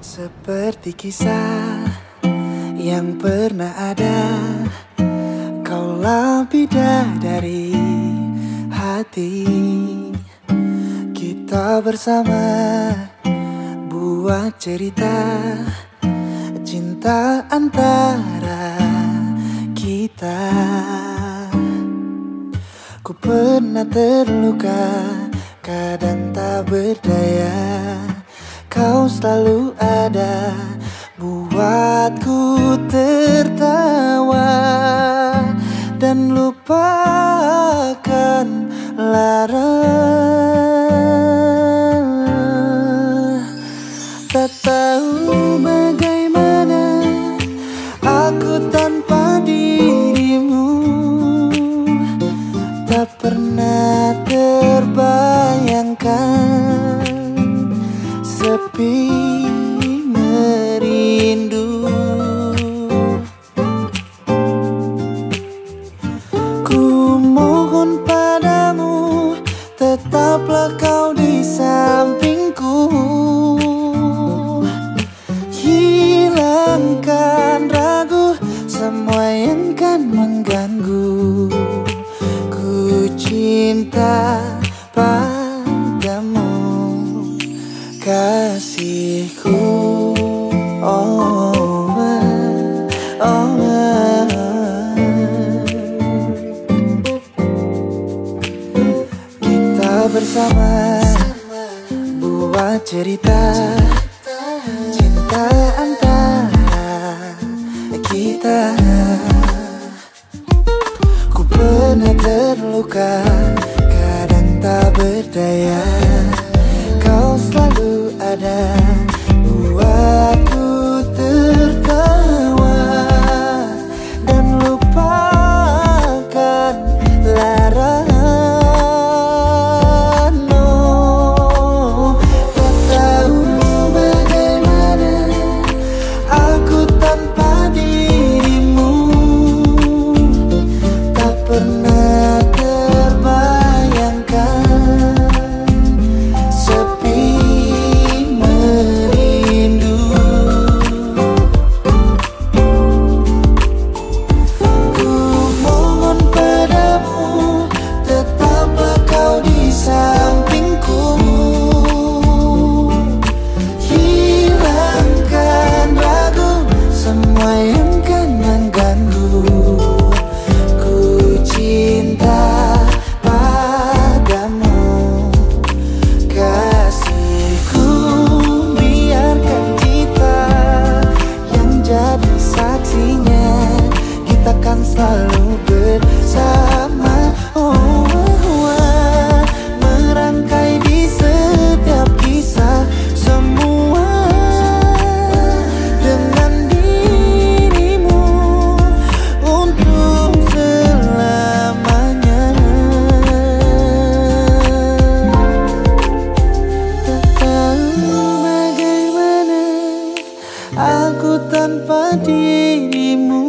Seperti kisah yang pernah ada Kaulah dari hati. Kita bersama buat cerita Cinta antara kita. Ku pernah terluka Kadang tak berdaya Kau selalu ada Buatku tertawa Dan lupakan lara semua yang kan mengganggu. Ku cinta kasihku. Oh, oh, oh. Kita bersama buat cerita. Cinta berdaya Aku tanpa dirimu